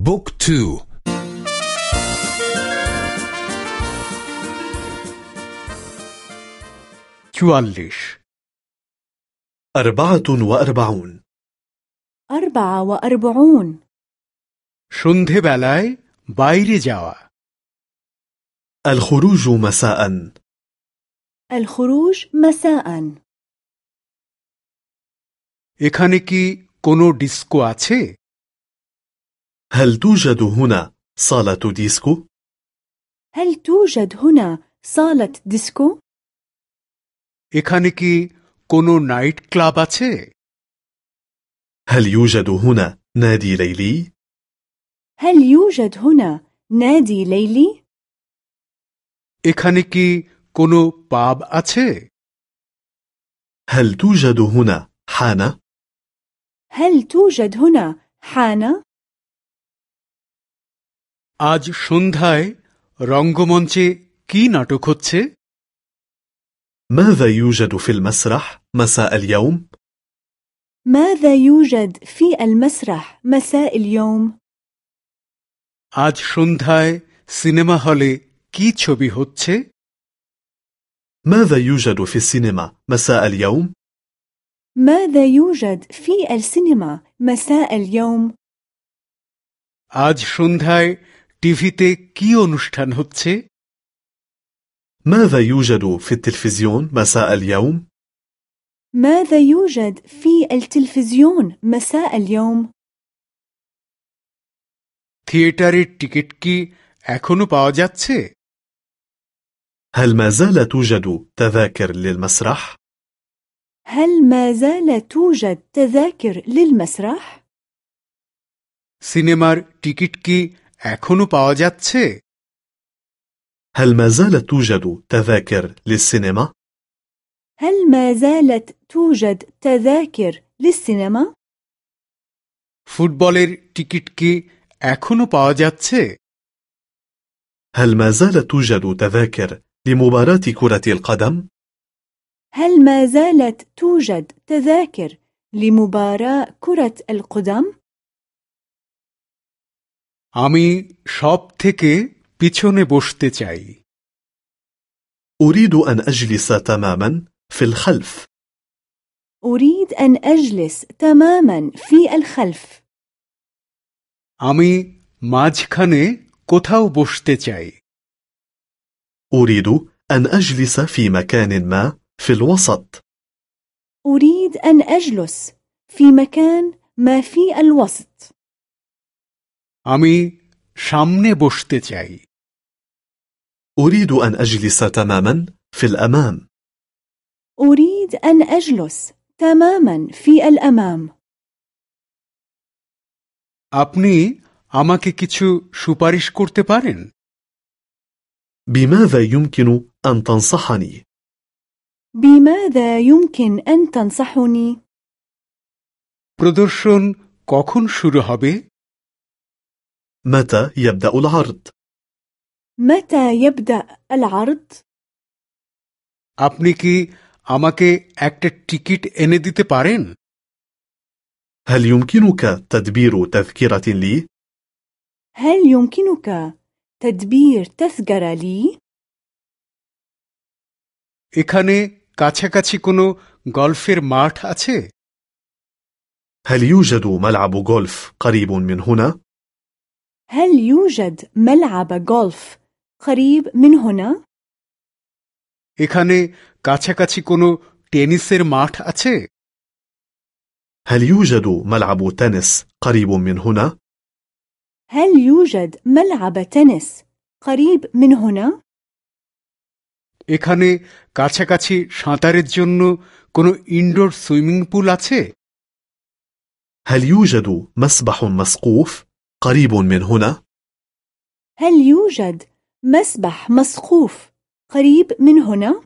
بوك تو چوالش أربعة وأربعون أربعة وأربعون সন্ধেবেলায় বাইরে যাওয়া الخروج مساء الخروج مساء এখানে কি কোনো ডিস্কো আছে هل توجد هنا صالة ديسكو؟ هل توجد هنا صالة ديسكو؟ এখানে কি কোনো নাইট ক্লাব আছে هل يوجد هنا نادي ليلي؟ هل يوجد هنا نادي ليلي؟ এখানে কি কোনো পাব আছে هل توجد هنا حانة؟ هل توجد هنا حانة؟ আজ সন্ধ্যায় রঙ্গমঞ্চে কি নাটক হচ্ছে ماذا يوجد في المسرح مساء اليوم؟ ماذا يوجد في المسرح مساء اليوم؟ আজ সন্ধ্যায় সিনেমা হলে কি ছবি হচ্ছে ماذا يوجد في السينما مساء اليوم؟ ماذا يوجد في السينما مساء اليوم؟ আজ সন্ধ্যায় টিভিতে কি অনুষ্ঠান হচ্ছে ماذا يوجد في التلفزيون مساء اليوم؟ ماذا يوجد في التلفزيون مساء اليوم؟ থিয়েটারের টিকিট কি এখনো পাওয়া যাচ্ছে هل ما زال توجد تذاكر للمسرح؟ هل ما زال توجد تذاكر للمسرح؟ সিনেমার টিকিট কি এখনো পাওয়া যাচ্ছে هل ما زالت توجد تذاكر للسينما؟ هل ما زالت توجد تذاكر للسينما؟ ফুটবলের টিকিট কি এখনো পাওয়া যাচ্ছে هل ما زالت توجد تذاكر لمباراة كرة القدم؟ هل ما زالت توجد تذاكر لمباراة كرة القدم؟ আমি সব থেকে পিছনে বসতে চাই أريد أن أجلس تماما في الخلف أريد أن أجلس تماما في الخلف আমি মাঝখানে কোথাও বসতে চাই أريد أن أجلس في مكان ما في الوسط أريد أن أجلس في مكان ما في الوسط আমি সামনে বসতে চাই أريد أن أجلس تماما في الأمام أريد أن أجلس تماما في الأمام আপনি আমাকে কিছু সুপারিশ করতে পারেন بماذا يمكن أن تنصحني؟ بماذا يمكن أن تنصحني؟ প্রদর্শন কখন শুরু হবে متى يبدأ العرض؟ متى يبدأ العرض؟ আপনি কি আমাকে একটা টিকিট এনে দিতে পারেন هل يمكنك تدبير تذكرة لي؟ هل يمكنك تدبير تذكرة لي؟ এখানে কাছাকাছি কোনো গল্ফের মাঠ আছে هل يوجد ملعب غولف قريب من هنا؟ هل يوجد ملعب غولف قريب من هنا؟ এখানে কাছাকাছি কোনো টেনিসের মাঠ আছে هل يوجد ملعب تنس قريب من هنا؟ هل يوجد ملعب تنس قريب من هنا؟ এখানে কাছাকাছি সাঁতারের জন্য কোনো ইনডোর সুইমিং পুল আছে هل يوجد مسبح مسقوف قريب من هنا؟ هل يوجد مسبح مسقوف قريب من هنا؟